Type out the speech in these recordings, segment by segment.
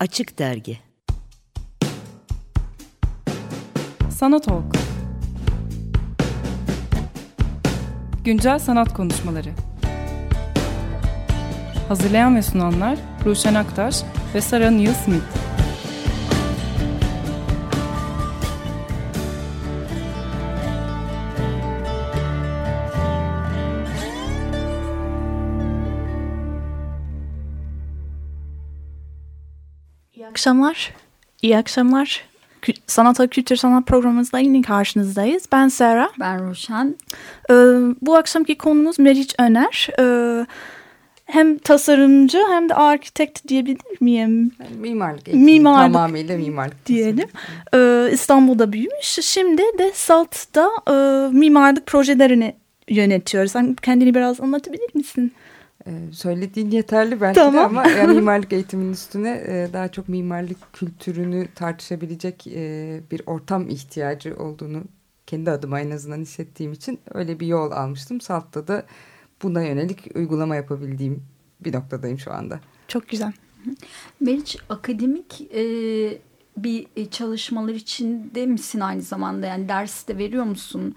Açık Dergi. Sanat Olgu Güncel sanat konuşmaları. Hazırlayan ve sunanlar Ruşen Aktaş ve Sara Neil Smith akşamlar. İyi akşamlar. Kü- Sanat Kültür Sanat programımızda yine karşınızdayız. Ben Sera. Ben Ruşen. Ee, bu akşamki konumuz Meriç Öner. Ee, hem tasarımcı hem de arkitekt diyebilir miyim? Yani mimarlık eğitimi Mimarlık tamamıyla mimarlık diyelim. Ee, İstanbul'da büyümüş. Şimdi de SALT'ta e, mimarlık projelerini yönetiyor. Sen kendini biraz anlatabilir misin? Ee, söylediğin yeterli belki de Tamam. ama yani mimarlık eğitiminin üstüne e, daha çok mimarlık kültürünü tartışabilecek e, bir ortam ihtiyacı olduğunu kendi adıma en azından hissettiğim için öyle bir yol almıştım. Salt'ta da buna yönelik uygulama yapabildiğim bir noktadayım şu anda. Çok güzel. Meriç akademik e, bir e, çalışmalar içinde misin aynı zamanda? Yani ders de veriyor musun e,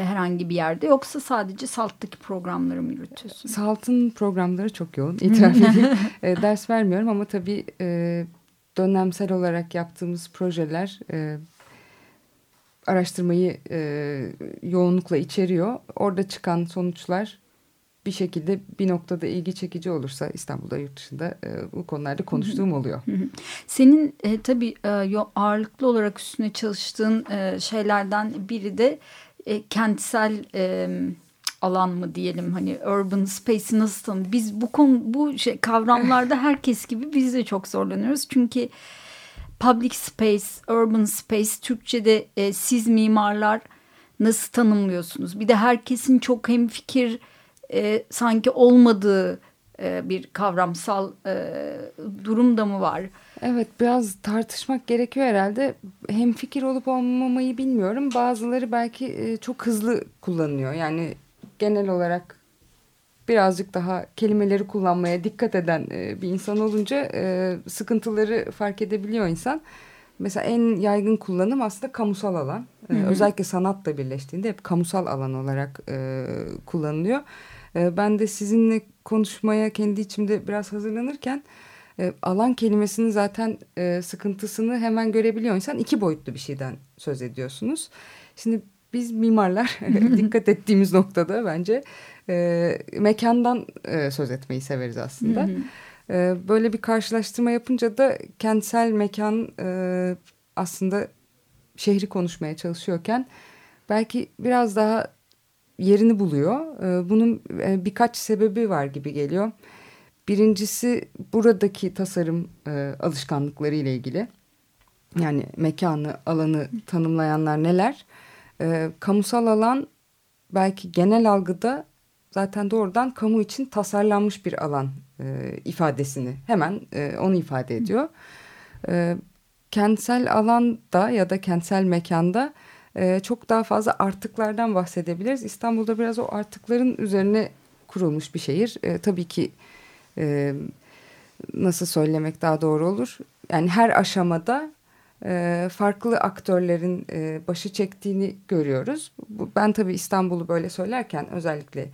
herhangi bir yerde? Yoksa sadece SALT'taki programları mı yürütüyorsun? Salt'ın programları çok yoğun itiraf edeyim. E, ders vermiyorum ama tabii e, dönemsel olarak yaptığımız projeler e, araştırmayı e, yoğunlukla içeriyor. Orada çıkan sonuçlar bir şekilde bir noktada ilgi çekici olursa İstanbul'da yurt dışında e, bu konularda konuştuğum oluyor. Senin e, tabii e, ağırlıklı olarak üstüne çalıştığın e, şeylerden biri de e, kentsel e, alan mı diyelim hani urban space'i nasıl tanım? Biz bu konu bu şey kavramlarda herkes gibi biz de çok zorlanıyoruz. Çünkü public space, urban space Türkçe'de e, siz mimarlar nasıl tanımlıyorsunuz? Bir de herkesin çok hemfikir e, sanki olmadığı e, bir kavramsal e, durum da mı var? Evet biraz tartışmak gerekiyor herhalde. Hem fikir olup olmamayı bilmiyorum. Bazıları belki e, çok hızlı kullanıyor. Yani genel olarak birazcık daha kelimeleri kullanmaya dikkat eden e, bir insan olunca e, sıkıntıları fark edebiliyor insan. Mesela en yaygın kullanım aslında kamusal alan. E, özellikle sanatla birleştiğinde hep kamusal alan olarak kullanılıyor. Ben de sizinle konuşmaya kendi içimde biraz hazırlanırken e, alan kelimesinin zaten e, sıkıntısını hemen görebiliyor insan. iki boyutlu bir şeyden söz ediyorsunuz. Şimdi biz mimarlar dikkat ettiğimiz noktada bence e, mekandan e, söz etmeyi severiz aslında. E, böyle bir karşılaştırma yapınca da kentsel mekan e, aslında şehri konuşmaya çalışıyorken belki biraz daha yerini buluyor. E, bunun e, birkaç sebebi var gibi geliyor. Birincisi buradaki tasarım e, alışkanlıkları ile ilgili. Yani mekanı, alanı tanımlayanlar neler? E, kamusal alan belki genel algıda zaten doğrudan kamu için tasarlanmış bir alan e, ifadesini hemen e, onu ifade ediyor. E, kentsel alanda ya da kentsel mekanda e, çok daha fazla artıklardan bahsedebiliriz. İstanbul'da biraz o artıkların üzerine kurulmuş bir şehir. E, tabii ki e, nasıl söylemek daha doğru olur? Yani her aşamada e, farklı aktörlerin e, başı çektiğini görüyoruz. Bu, ben tabii İstanbul'u böyle söylerken özellikle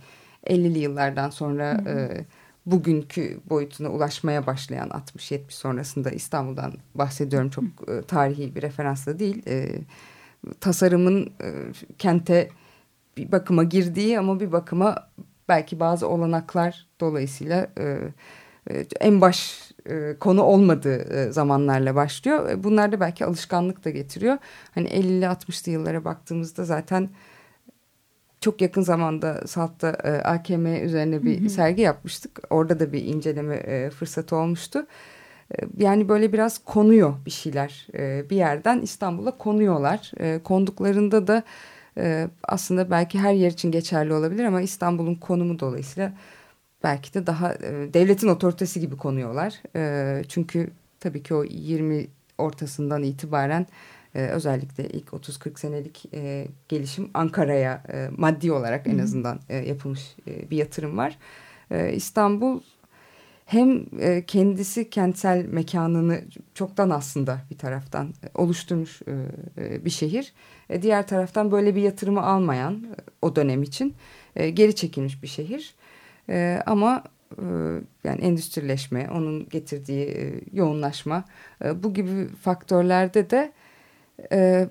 50'li yıllardan sonra e, bugünkü boyutuna ulaşmaya başlayan 60-70 sonrasında İstanbul'dan bahsediyorum. Çok e, tarihi bir referansla değil. E, tasarımın e, kente bir bakıma girdiği ama bir bakıma belki bazı olanaklar dolayısıyla e, e, en baş e, konu olmadığı e, zamanlarla başlıyor. E, Bunlar da belki alışkanlık da getiriyor. Hani 50'li 60'lı yıllara baktığımızda zaten çok yakın zamanda Salt'ta e, AKM üzerine bir sergi yapmıştık. Orada da bir inceleme e, fırsatı olmuştu. E, yani böyle biraz konuyor bir şeyler e, bir yerden İstanbul'a konuyorlar. E, konduklarında da e, aslında belki her yer için geçerli olabilir ama İstanbul'un konumu dolayısıyla belki de daha e, devletin otoritesi gibi konuyorlar. E, çünkü tabii ki o 20 ortasından itibaren e, özellikle ilk 30-40 senelik e, gelişim Ankara'ya e, maddi olarak en azından e, yapılmış e, bir yatırım var. E, İstanbul hem e, kendisi kentsel mekanını çoktan aslında bir taraftan oluşturmuş e, e, bir şehir. E, diğer taraftan böyle bir yatırımı almayan e, o dönem için e, geri çekilmiş bir şehir. E, ama e, yani endüstrileşme, onun getirdiği e, yoğunlaşma e, bu gibi faktörlerde de e,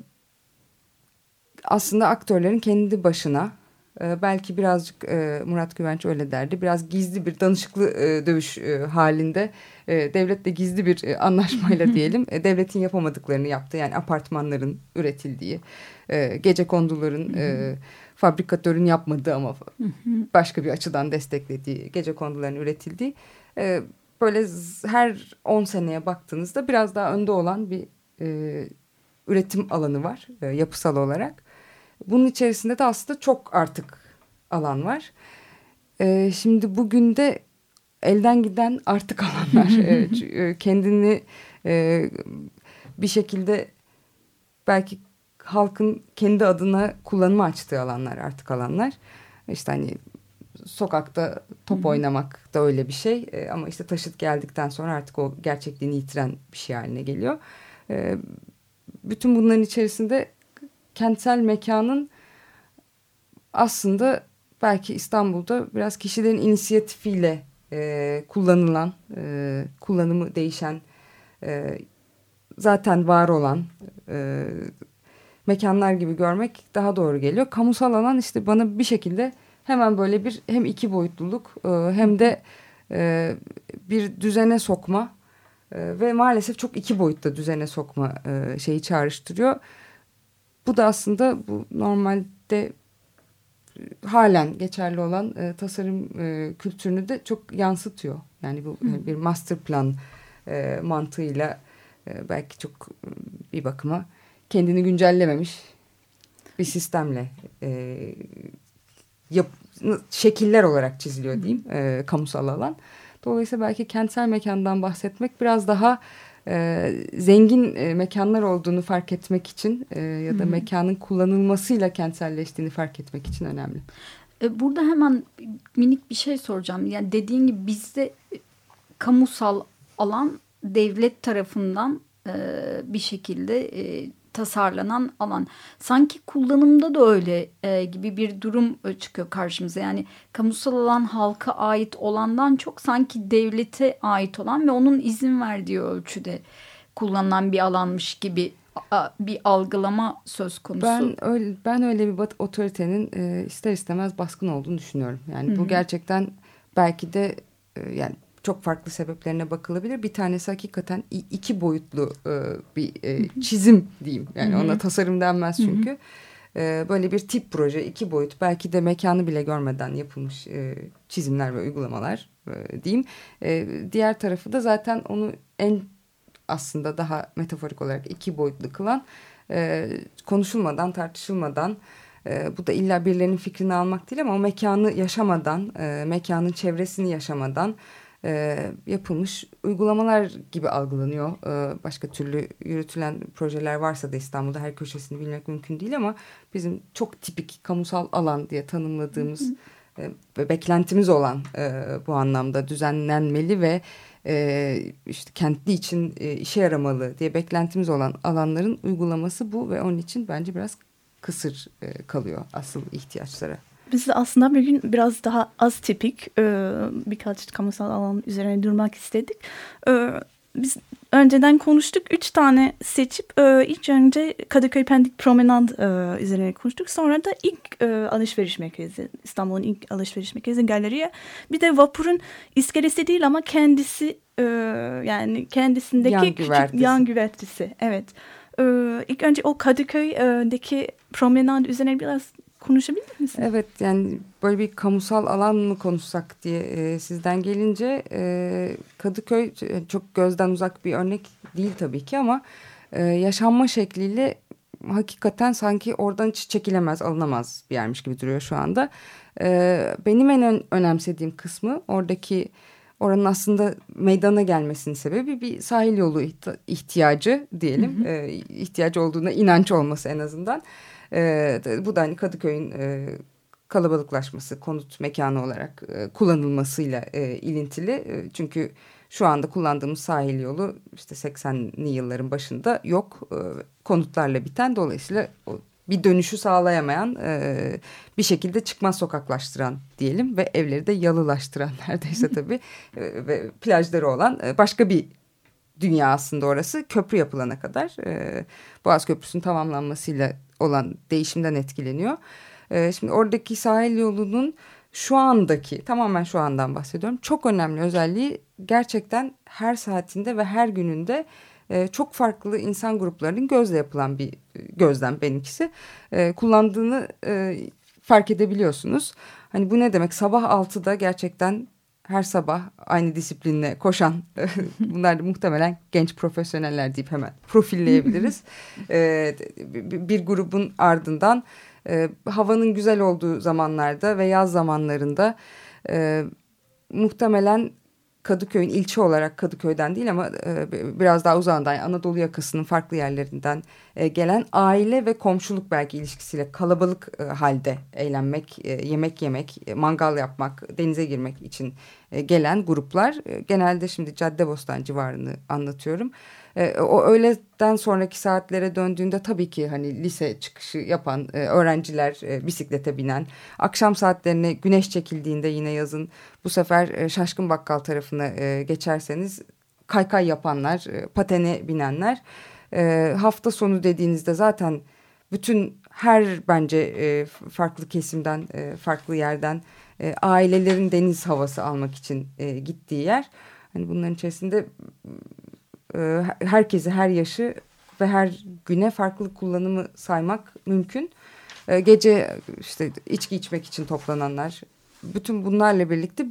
aslında aktörlerin kendi başına belki birazcık e, Murat Güvenç öyle derdi. Biraz gizli bir danışıklı e, dövüş e, halinde devletle gizli bir anlaşmayla diyelim devletin yapamadıklarını yaptı. Yani apartmanların üretildiği, gece konduların fabrikatörün yapmadığı ama başka bir açıdan desteklediği gece konduların üretildiği. Böyle her 10 seneye baktığınızda biraz daha önde olan bir üretim alanı var yapısal olarak. Bunun içerisinde de aslında çok artık alan var. E, şimdi bugün de elden giden artık alanlar. e, kendini e, bir şekilde belki halkın kendi adına kullanıma açtığı alanlar artık alanlar. İşte hani sokakta top oynamak da öyle bir şey. E, ama işte taşıt geldikten sonra artık o gerçekliğini yitiren bir şey haline geliyor. E, bütün bunların içerisinde kentsel mekanın aslında belki İstanbul'da biraz kişilerin inisiyatifiyle e, kullanılan, e, kullanımı değişen, e, zaten var olan e, mekanlar gibi görmek daha doğru geliyor. Kamusal alan işte bana bir şekilde hemen böyle bir hem iki boyutluluk e, hem de e, bir düzene sokma e, ve maalesef çok iki boyutta düzene sokma e, şeyi çağrıştırıyor. Bu da aslında bu normalde e, halen geçerli olan e, tasarım e, kültürünü de çok yansıtıyor. Yani bu Hı. bir master plan e, mantığıyla e, belki çok e, bir bakıma kendini güncellememiş bir sistemle e, yap, şekiller olarak çiziliyor diyeyim e, kamusal alan. Dolayısıyla belki kentsel mekandan bahsetmek biraz daha e, zengin e, mekanlar olduğunu fark etmek için e, ya da Hı -hı. mekanın kullanılmasıyla kentselleştiğini fark etmek için önemli. E, burada hemen minik bir şey soracağım. Yani dediğin gibi bizde kamusal alan devlet tarafından e, bir şekilde e, tasarlanan alan. Sanki kullanımda da öyle e, gibi bir durum e, çıkıyor karşımıza. Yani kamusal alan halka ait olandan çok sanki devlete ait olan ve onun izin verdiği ölçüde kullanılan bir alanmış gibi bir algılama söz konusu. Ben öyle ben öyle bir otoritenin e, ister istemez baskın olduğunu düşünüyorum. Yani Hı -hı. bu gerçekten belki de e, yani çok farklı sebeplerine bakılabilir. Bir tanesi hakikaten iki boyutlu e, bir e, çizim diyeyim. Yani ona tasarım denmez çünkü. E, böyle bir tip proje, iki boyut belki de mekanı bile görmeden yapılmış e, çizimler ve uygulamalar e, diyeyim. E, diğer tarafı da zaten onu en aslında daha metaforik olarak iki boyutlu kılan e, konuşulmadan, tartışılmadan e, bu da illa birilerinin fikrini almak değil ama o mekanı yaşamadan, e, mekanın çevresini yaşamadan e, yapılmış uygulamalar gibi algılanıyor. E, başka türlü yürütülen projeler varsa da İstanbul'da her köşesini bilmek mümkün değil ama bizim çok tipik kamusal alan diye tanımladığımız e, ve beklentimiz olan e, bu anlamda düzenlenmeli ve e, işte kentli için e, işe yaramalı diye beklentimiz olan alanların uygulaması bu ve onun için bence biraz kısır e, kalıyor asıl ihtiyaçlara. Biz de aslında bir gün biraz daha az tipik e, birkaç kamusal alan üzerine durmak istedik. E, biz önceden konuştuk. Üç tane seçip e, ilk önce Kadıköy Pendik Promenad e, üzerine konuştuk. Sonra da ilk e, alışveriş merkezi, İstanbul'un ilk alışveriş merkezi galeriye. Bir de vapurun iskelesi değil ama kendisi e, yani kendisindeki yan küçük güvertesi. yan güvertesi. Evet. E, ilk önce o Kadıköy'deki promenad üzerine biraz konuşabilir misin? Evet yani böyle bir kamusal alan mı konuşsak diye e, sizden gelince e, Kadıköy e, çok gözden uzak bir örnek değil tabii ki ama e, yaşanma şekliyle hakikaten sanki oradan hiç çekilemez alınamaz bir yermiş gibi duruyor şu anda. E, benim en önemsediğim kısmı oradaki oranın aslında meydana gelmesinin sebebi bir sahil yolu ihtiyacı diyelim. Hı hı. E, ihtiyacı olduğuna inanç olması en azından. E, bu da hani Kadıköy'ün e, kalabalıklaşması, konut mekanı olarak e, kullanılmasıyla e, ilintili. E, çünkü şu anda kullandığımız sahil yolu işte 80'li yılların başında yok. E, konutlarla biten dolayısıyla o bir dönüşü sağlayamayan e, bir şekilde çıkmaz sokaklaştıran diyelim ve evleri de yalılaştıran neredeyse tabii e, ve plajları olan e, başka bir dünya aslında orası köprü yapılana kadar e, Boğaz Köprüsü'nün tamamlanmasıyla olan değişimden etkileniyor. E, şimdi oradaki sahil yolunun şu andaki tamamen şu andan bahsediyorum çok önemli özelliği gerçekten her saatinde ve her gününde e, çok farklı insan gruplarının gözle yapılan bir gözlem benimkisi e, kullandığını e, fark edebiliyorsunuz. Hani bu ne demek sabah 6'da gerçekten her sabah aynı disiplinle koşan bunlar da muhtemelen genç profesyoneller deyip hemen profilleyebiliriz. e, bir grubun ardından e, havanın güzel olduğu zamanlarda ve yaz zamanlarında e, muhtemelen Kadıköy'ün ilçe olarak Kadıköy'den değil ama e, biraz daha uzağından yani Anadolu yakasının farklı yerlerinden e, gelen aile ve komşuluk belki ilişkisiyle kalabalık e, halde eğlenmek, e, yemek yemek, e, mangal yapmak, denize girmek için e, gelen gruplar e, genelde şimdi Caddebostan civarını anlatıyorum. O öğleden sonraki saatlere döndüğünde tabii ki hani lise çıkışı yapan e, öğrenciler e, bisiklete binen, akşam saatlerine güneş çekildiğinde yine yazın bu sefer e, Şaşkın Bakkal tarafına e, geçerseniz kaykay yapanlar, e, patene binenler, e, hafta sonu dediğinizde zaten bütün her bence e, farklı kesimden, e, farklı yerden e, ailelerin deniz havası almak için e, gittiği yer. Hani bunların içerisinde e, herkesi her yaşı ve her güne farklı kullanımı saymak mümkün. E, gece işte içki içmek için toplananlar bütün bunlarla birlikte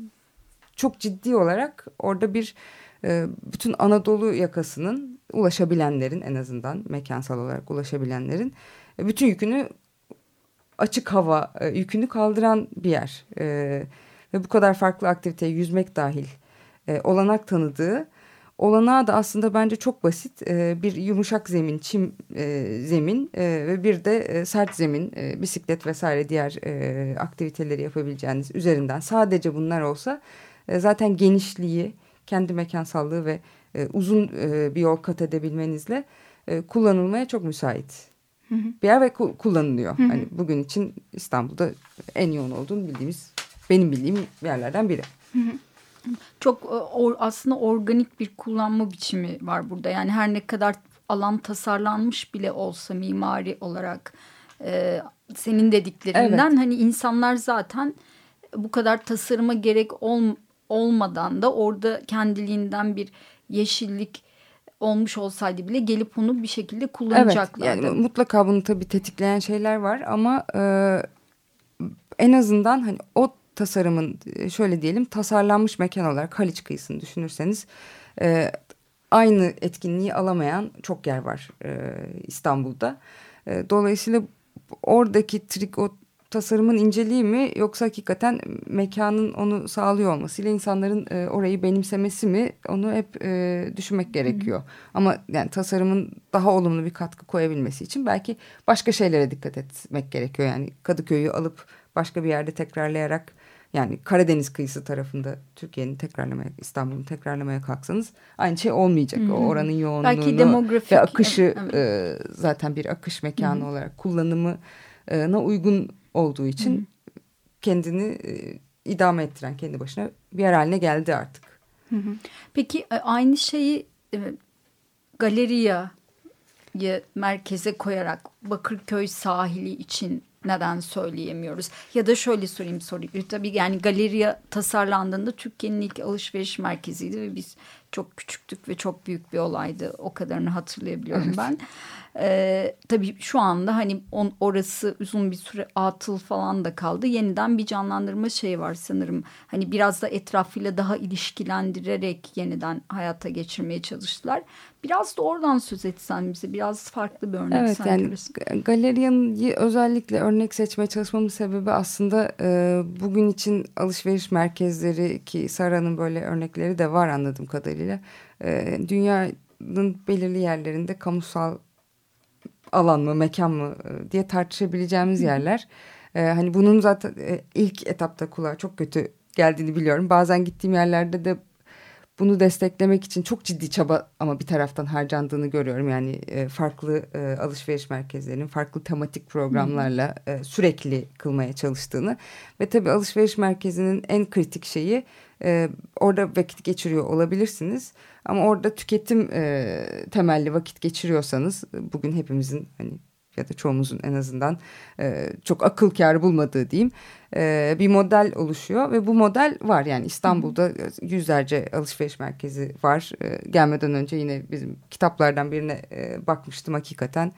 çok ciddi olarak orada bir e, bütün Anadolu yakasının ulaşabilenlerin en azından mekansal olarak ulaşabilenlerin bütün yükünü açık hava yükünü kaldıran bir yer. ve bu kadar farklı aktiviteye yüzmek dahil olanak tanıdığı olanağı da aslında bence çok basit. E, bir yumuşak zemin, çim e, zemin e, ve bir de e, sert zemin, e, bisiklet vesaire diğer e, aktiviteleri yapabileceğiniz üzerinden sadece bunlar olsa e, zaten genişliği, kendi mekansallığı ve e, uzun e, bir yol kat edebilmenizle e, kullanılmaya çok müsait. Hı hı. Bir yer ve kullanılıyor. Hı hı. Hani bugün için İstanbul'da en yoğun olduğunu bildiğimiz, benim bildiğim yerlerden biri. Hı hı. Çok e, or, aslında organik bir kullanma biçimi var burada. Yani her ne kadar alan tasarlanmış bile olsa mimari olarak e, senin dediklerinden evet. hani insanlar zaten bu kadar tasarıma gerek ol, olmadan da orada kendiliğinden bir yeşillik olmuş olsaydı bile gelip onu bir şekilde kullanacaklardı. Evet yani mutlaka bunu tabii tetikleyen şeyler var ama e, en azından hani o tasarımın e, şöyle diyelim tasarlanmış mekan olarak Haliç kıyısını düşünürseniz e, aynı etkinliği alamayan çok yer var e, İstanbul'da. E, dolayısıyla oradaki trik o tasarımın inceliği mi yoksa hakikaten mekanın onu sağlıyor olmasıyla insanların e, orayı benimsemesi mi onu hep e, düşünmek gerekiyor. Hı hı. Ama yani tasarımın daha olumlu bir katkı koyabilmesi için belki başka şeylere dikkat etmek gerekiyor. Yani Kadıköy'ü alıp başka bir yerde tekrarlayarak yani Karadeniz kıyısı tarafında Türkiye'nin tekrarlamaya, İstanbul'un tekrarlamaya kalksanız aynı şey olmayacak. Hmm. O oranın yoğunluğunu Belki demografik, ve akışı evet. e, zaten bir akış mekanı hmm. olarak kullanımına uygun olduğu için hmm. kendini e, idame ettiren kendi başına bir yer haline geldi artık. Peki e, aynı şeyi e, galeriye merkeze koyarak Bakırköy sahili için neden söyleyemiyoruz? Ya da şöyle sorayım soruyu. Tabii yani galeriya tasarlandığında Türkiye'nin ilk alışveriş merkeziydi ve biz çok küçüktük ve çok büyük bir olaydı. O kadarını hatırlayabiliyorum evet. ben. Ee, tabii şu anda hani on, orası uzun bir süre atıl falan da kaldı. Yeniden bir canlandırma şey var sanırım. Hani biraz da etrafıyla daha ilişkilendirerek yeniden hayata geçirmeye çalıştılar. Biraz da oradan söz etsen bize biraz farklı bir örnek evet, yani galeriyanı özellikle örnek seçmeye çalışmamın sebebi aslında e, bugün için alışveriş merkezleri ki Sara'nın böyle örnekleri de var anladığım kadarıyla. E, dünyanın belirli yerlerinde kamusal alan mı mekan mı e, diye tartışabileceğimiz yerler. E, hani bunun zaten e, ilk etapta kulağa çok kötü geldiğini biliyorum. Bazen gittiğim yerlerde de bunu desteklemek için çok ciddi çaba ama bir taraftan harcandığını görüyorum. Yani e, farklı e, alışveriş merkezlerinin farklı tematik programlarla e, sürekli kılmaya çalıştığını ve tabii alışveriş merkezinin en kritik şeyi e, orada vakit geçiriyor olabilirsiniz. Ama orada tüketim e, temelli vakit geçiriyorsanız bugün hepimizin hani ya da çoğumuzun en azından e, çok akıl kârı bulmadığı diyeyim e, bir model oluşuyor ve bu model var. Yani İstanbul'da yüzlerce alışveriş merkezi var. E, gelmeden önce yine bizim kitaplardan birine e, bakmıştım hakikaten.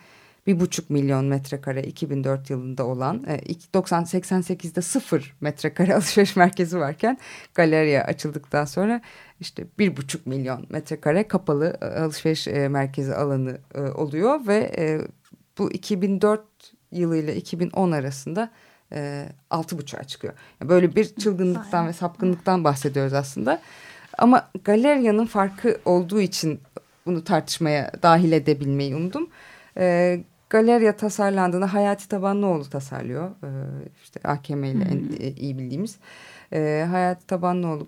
Bir buçuk milyon metrekare 2004 yılında olan e, 90 88'de sıfır metrekare alışveriş merkezi varken galeriya açıldıktan sonra işte bir buçuk milyon metrekare kapalı e, alışveriş e, merkezi alanı e, oluyor ve e, bu 2004 yılıyla 2010 arasında e, altı buçuğa çıkıyor. Yani böyle bir çılgınlıktan ve sapkınlıktan bahsediyoruz aslında. Ama galeriyanın farkı olduğu için bunu tartışmaya dahil edebilmeyi umdum. E, galeriya tasarlandığında Hayati Tabanlıoğlu tasarlıyor. E, işte AKM ile en e, iyi bildiğimiz. E, Hayati Tabanlıoğlu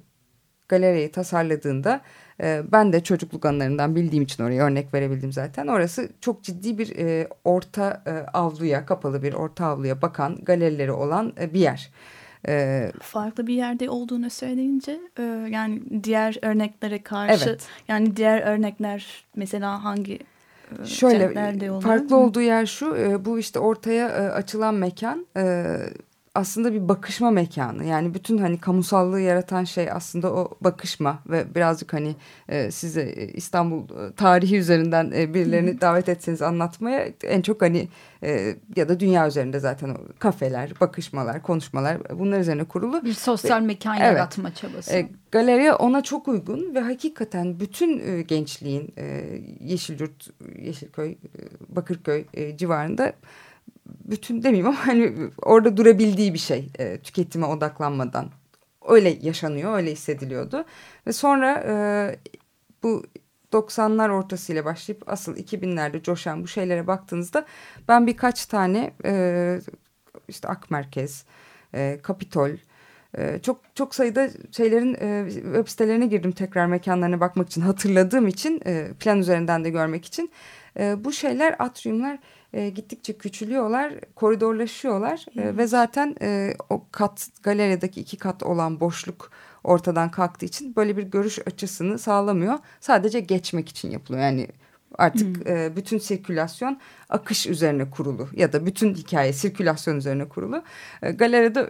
galeriyi tasarladığında e, ben de çocukluk anılarından bildiğim için oraya örnek verebildim zaten. Orası çok ciddi bir e, orta e, avluya, kapalı bir orta avluya bakan galerileri olan e, bir yer. E, Farklı bir yerde olduğunu söyleyince e, yani diğer örneklere karşı evet. yani diğer örnekler mesela hangi Şöyle farklı olduğu yer şu bu işte ortaya açılan mekan aslında bir bakışma mekanı. Yani bütün hani kamusallığı yaratan şey aslında o bakışma ve birazcık hani e, size e, İstanbul e, tarihi üzerinden e, birilerini davet etseniz anlatmaya en çok hani e, ya da dünya üzerinde zaten o kafeler, bakışmalar, konuşmalar bunlar üzerine kurulu. Bir sosyal ve, mekan evet, yaratma çabası. E, galeriye ona çok uygun ve hakikaten bütün e, gençliğin e, Yeşilyurt, Yeşilköy, e, Bakırköy e, civarında bütün demeyeyim ama hani orada durabildiği bir şey e, tüketime odaklanmadan. Öyle yaşanıyor, öyle hissediliyordu. Ve sonra e, bu 90'lar ortasıyla başlayıp asıl 2000'lerde coşan bu şeylere baktığınızda ben birkaç tane e, işte Ak Merkez, e, Kapitol, e, çok çok sayıda şeylerin e, web sitelerine girdim tekrar mekanlarına bakmak için hatırladığım için e, plan üzerinden de görmek için. E, bu şeyler atriumlar e, gittikçe küçülüyorlar, koridorlaşıyorlar e, ve zaten e, o kat galeriyadaki iki kat olan boşluk ortadan kalktığı için böyle bir görüş açısını sağlamıyor. Sadece geçmek için yapılıyor. Yani artık hmm. e, bütün sirkülasyon akış üzerine kurulu ya da bütün hikaye sirkülasyon üzerine kurulu. E, galeride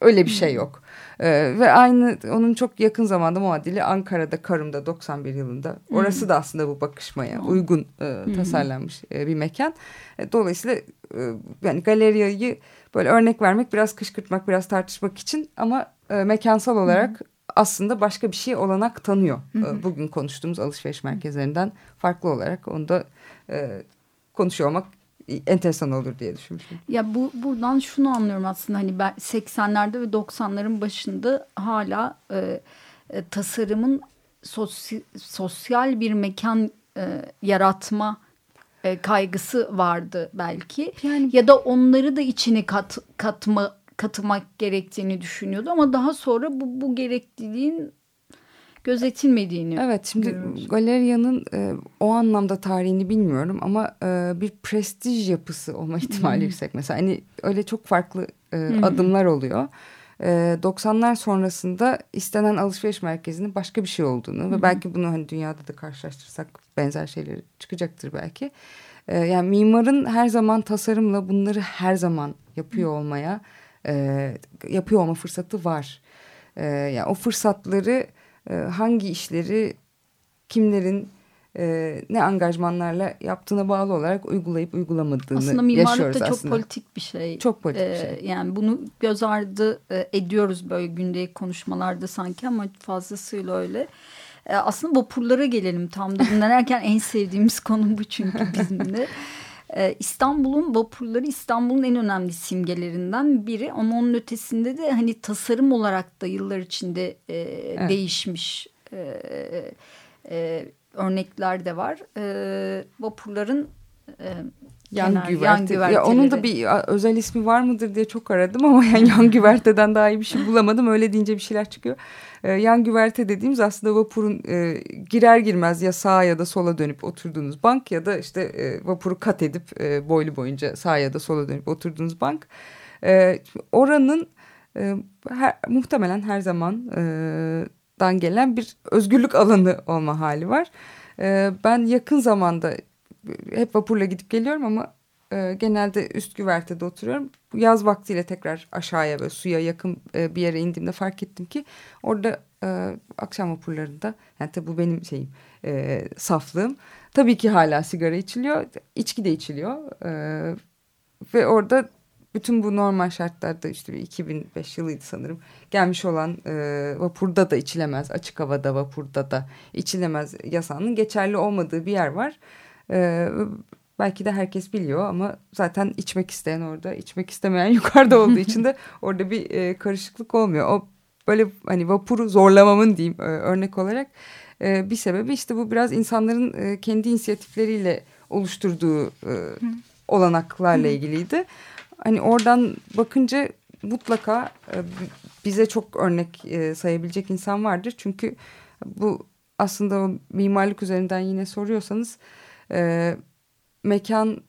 Öyle bir şey yok. Ee, ve aynı onun çok yakın zamanda muadili Ankara'da Karım'da 91 yılında. Orası da aslında bu bakışmaya uygun e, tasarlanmış e, bir mekan. E, dolayısıyla e, yani galeriyayı böyle örnek vermek biraz kışkırtmak biraz tartışmak için ama e, mekansal olarak aslında başka bir şey olanak tanıyor. E, bugün konuştuğumuz alışveriş merkezlerinden farklı olarak onu da e, konuşuyor olmak enteresan olur diye düşünmüşüm. Ya bu buradan şunu anlıyorum aslında hani ben 80'lerde ve 90'ların başında hala e, e, tasarımın sosy sosyal bir mekan e, yaratma e, kaygısı vardı belki. Yani ya da onları da içine kat katma katmak gerektiğini düşünüyordu ama daha sonra bu bu gerekliliğin gözetilmediğini Evet şimdi görüyoruz. galeriyanın e, o anlamda tarihini bilmiyorum ama e, bir prestij yapısı olma ihtimali hmm. yüksek. Mesela hani öyle çok farklı e, hmm. adımlar oluyor. E, 90'lar sonrasında istenen alışveriş merkezinin başka bir şey olduğunu hmm. ve belki bunu hani dünyada da karşılaştırsak benzer şeyler çıkacaktır belki. E, yani mimarın her zaman tasarımla bunları her zaman yapıyor olmaya e, yapıyor olma fırsatı var. E, yani o fırsatları e, hangi işleri kimlerin e, ne angajmanlarla yaptığına bağlı olarak uygulayıp uygulamadığını aslında mimarlık da çok politik bir şey. Çok politik ee, bir şey. Yani bunu göz ardı e, ediyoruz böyle gündelik konuşmalarda sanki ama fazlasıyla öyle. E, aslında vapurlara gelelim tam da dinlerken en sevdiğimiz konu bu çünkü bizim de. Ee, İstanbul'un vapurları İstanbul'un en önemli simgelerinden biri ama onun ötesinde de hani tasarım olarak da yıllar içinde e, evet. değişmiş e, e, örnekler de var. E, vapurların e, Yan Kenar, güverte. yan ya onun da bir özel ismi var mıdır diye çok aradım ama yani yan güverteden daha iyi bir şey bulamadım. Öyle deyince bir şeyler çıkıyor. Ee, yan güverte dediğimiz aslında vapurun e, girer girmez ya sağa ya da sola dönüp oturduğunuz bank ya da işte e, vapuru kat edip e, boylu boyunca sağa ya da sola dönüp oturduğunuz bank. E, oranın e, her, muhtemelen her zaman e, dan gelen bir özgürlük alanı olma hali var. E, ben yakın zamanda hep vapurla gidip geliyorum ama e, genelde üst güvertede oturuyorum. Yaz vaktiyle tekrar aşağıya ve suya yakın e, bir yere indiğimde fark ettim ki orada e, akşam vapurlarında yani tabii bu benim şeyim e, saflığım. Tabii ki hala sigara içiliyor, içki de içiliyor e, ve orada bütün bu normal şartlarda işte 2005 yılıydı sanırım gelmiş olan e, vapurda da içilemez açık havada vapurda da içilemez yasağının geçerli olmadığı bir yer var. E, belki de herkes biliyor ama zaten içmek isteyen orada içmek istemeyen yukarıda olduğu için de orada bir e, karışıklık olmuyor. O böyle hani vapuru zorlamamın diyeyim e, örnek olarak e, bir sebebi işte bu biraz insanların e, kendi inisiyatifleriyle oluşturduğu e, olanaklarla ilgiliydi. Hani oradan bakınca mutlaka e, bize çok örnek e, sayabilecek insan vardır. Çünkü bu aslında o mimarlık üzerinden yine soruyorsanız e, mekan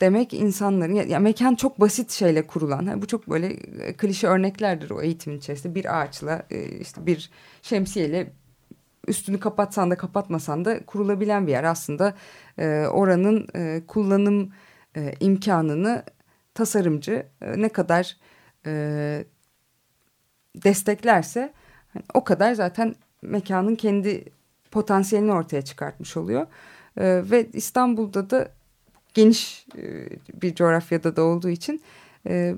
demek insanların ya, ya mekan çok basit şeyle kurulan yani bu çok böyle e, klişe örneklerdir o eğitimin içerisinde bir ağaçla e, işte bir şemsiyeyle üstünü kapatsan da kapatmasan da kurulabilen bir yer aslında e, oranın e, kullanım e, imkanını tasarımcı e, ne kadar e, desteklerse hani o kadar zaten mekanın kendi potansiyelini ortaya çıkartmış oluyor. E, ve İstanbul'da da geniş e, bir coğrafyada da olduğu için e,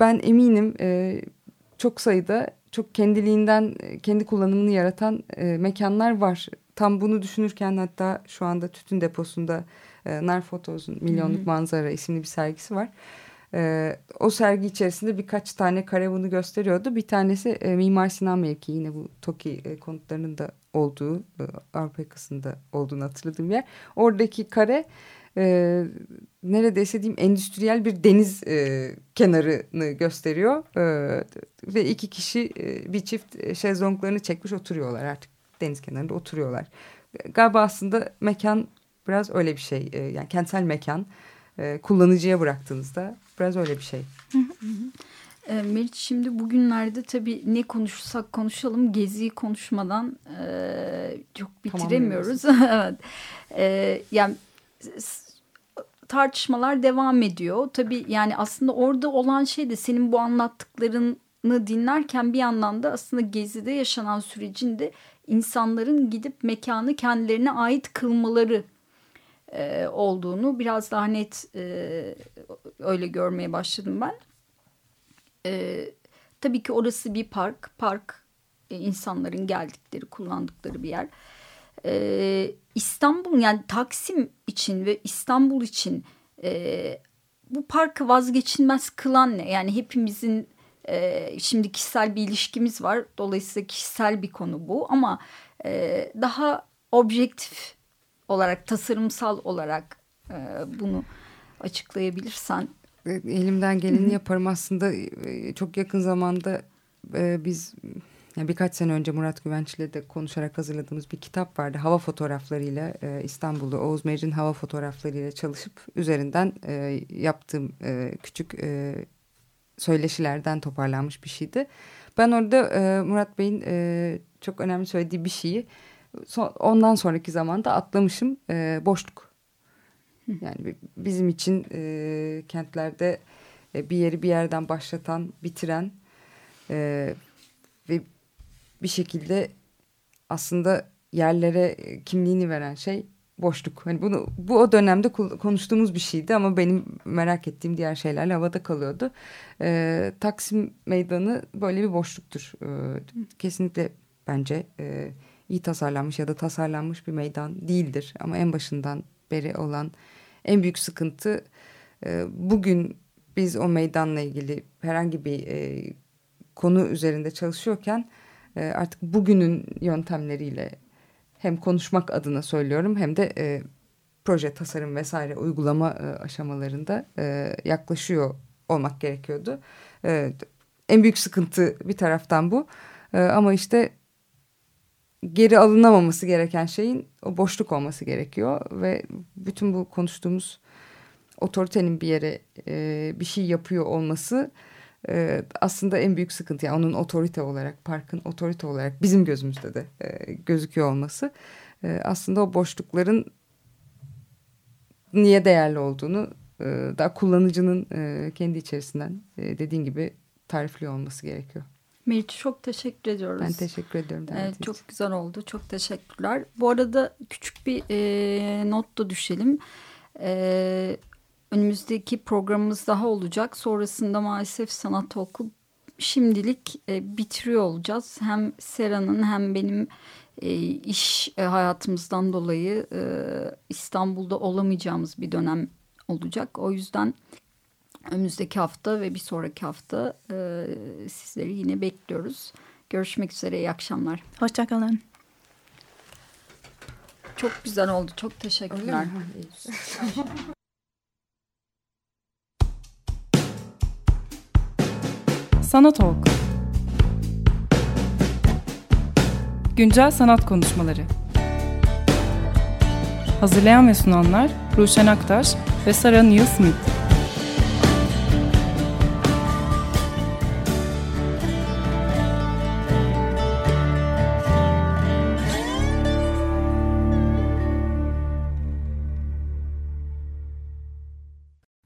ben eminim e, çok sayıda çok kendiliğinden kendi kullanımını yaratan e, mekanlar var. Tam bunu düşünürken hatta şu anda tütün deposunda e, Narfotoz'un Milyonluk Hı -hı. Manzara isimli bir sergisi var. E, o sergi içerisinde birkaç tane kare bunu gösteriyordu. Bir tanesi e, Mimar Sinan mevki yine bu TOKİ e, konutlarının da olduğu e, Avrupa yakasında olduğunu hatırladığım yer. Oradaki kare e, neredeyse diyeyim endüstriyel bir deniz e, kenarını gösteriyor. E, ve iki kişi e, bir çift şezlonglarını çekmiş oturuyorlar artık deniz kenarında oturuyorlar. Galiba aslında mekan biraz öyle bir şey e, yani kentsel mekan e, kullanıcıya bıraktığınızda biraz öyle bir şey. E, Meriç şimdi bugünlerde tabii ne konuşsak konuşalım geziyi konuşmadan e, çok bitiremiyoruz. evet. E, yani tartışmalar devam ediyor. Tabii yani aslında orada olan şey de senin bu anlattıklarını dinlerken bir yandan da aslında gezide yaşanan sürecin de insanların gidip mekanı kendilerine ait kılmaları e, olduğunu biraz daha net e, öyle görmeye başladım ben. E, tabii ki orası bir park. Park e, insanların geldikleri, kullandıkları bir yer. E, İstanbul yani Taksim için ve İstanbul için e, bu parkı vazgeçilmez kılan ne? Yani hepimizin e, şimdi kişisel bir ilişkimiz var. Dolayısıyla kişisel bir konu bu ama e, daha objektif olarak, tasarımsal olarak e, bunu açıklayabilirsen. Elimden geleni yaparım aslında e, çok yakın zamanda e, biz yani birkaç sene önce Murat Güvenç ile de konuşarak hazırladığımız bir kitap vardı. Hava fotoğraflarıyla e, İstanbul'da Oğuz Meriç'in hava fotoğraflarıyla çalışıp üzerinden e, yaptığım e, küçük e, söyleşilerden toparlanmış bir şeydi. Ben orada e, Murat Bey'in e, çok önemli söylediği bir şeyi ondan sonraki zamanda atlamışım e, boşluk. Yani bizim için e, kentlerde e, bir yeri bir yerden başlatan, bitiren e, ve bir şekilde aslında yerlere e, kimliğini veren şey boşluk. Hani bunu bu o dönemde konuştuğumuz bir şeydi ama benim merak ettiğim diğer şeylerle havada kalıyordu. E, Taksim Meydanı böyle bir boşluktur. E, kesinlikle bence e, iyi tasarlanmış ya da tasarlanmış bir meydan değildir. Ama en başından beri olan en büyük sıkıntı e, bugün biz o meydanla ilgili herhangi bir e, konu üzerinde çalışıyorken e, artık bugünün yöntemleriyle hem konuşmak adına söylüyorum hem de e, proje tasarım vesaire uygulama e, aşamalarında e, yaklaşıyor olmak gerekiyordu. E, en büyük sıkıntı bir taraftan bu e, ama işte geri alınamaması gereken şeyin o boşluk olması gerekiyor ve bütün bu konuştuğumuz otoritenin bir yere e, bir şey yapıyor olması e, aslında en büyük sıkıntı. Yani onun otorite olarak, parkın otorite olarak bizim gözümüzde de e, gözüküyor olması e, aslında o boşlukların niye değerli olduğunu e, daha kullanıcının e, kendi içerisinden e, dediğin gibi tarifli olması gerekiyor. Meriç çok teşekkür ediyoruz. Ben teşekkür ediyorum. Ee, çok güzel oldu. Çok teşekkürler. Bu arada küçük bir e, not da düşelim. E, önümüzdeki programımız daha olacak. Sonrasında maalesef sanat okul şimdilik e, bitiriyor olacağız. Hem Sera'nın hem benim e, iş e, hayatımızdan dolayı e, İstanbul'da olamayacağımız bir dönem olacak. O yüzden önümüzdeki hafta ve bir sonraki hafta e, sizleri yine bekliyoruz. Görüşmek üzere. İyi akşamlar. Hoşçakalın. Çok güzel oldu. Çok teşekkürler. Sanat Ok Güncel sanat konuşmaları Hazırlayan ve sunanlar Ruşen Aktaş ve Sara Neil Smith